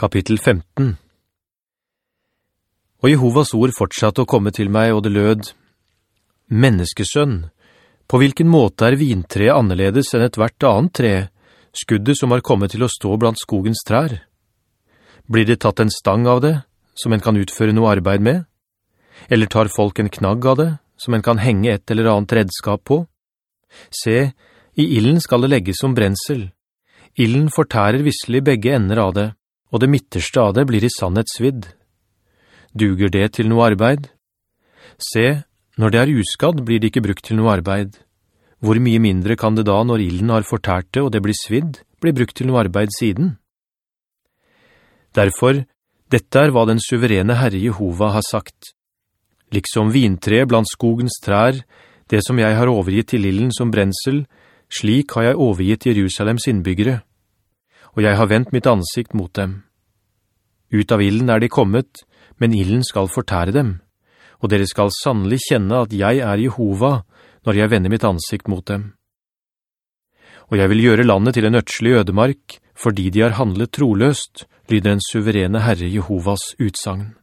Kapittel 15 Og Jehovas ord fortsatte å komme til meg, og det lød, «Menneskesønn, på hvilken måte er vintreet annerledes enn et hvert annet tre, skuddet som har kommet til å stå blant skogens trær? Blir det tatt en stang av det, som en kan utføre noe arbeid med? Eller tar folk en knagg av det, som en kan henge et eller annet redskap på? Se, i illen skal det legges som brensel. Illen fortærer visselig begge ender av det, og det midterste av det blir i sannhet svidd. Duger det til noe arbeid? Se, når det er uskadd blir det ikke brukt til noe arbeid. Hvor mye mindre kan det da, når illen har fortært det og det blir svidd, bli brukt til noe arbeid siden? Derfor, dette er hva den suverene Herre Jehova har sagt. Liksom vintre blant skogens trær, det som jeg har overgitt til illen som brensel, slik har jeg overgitt Jerusalems innbyggere, og jeg har vendt mitt ansikt mot dem. Ut av illen er de kommet, men illen skal fortære dem, og dere skal sannelig kjenne at jeg er Jehova når jeg vender mitt ansikt mot dem. Og jeg vil gjøre landet til en øtslig ødemark, fordi de har handlet troløst, lyder en suverene Herre Jehovas utsagn.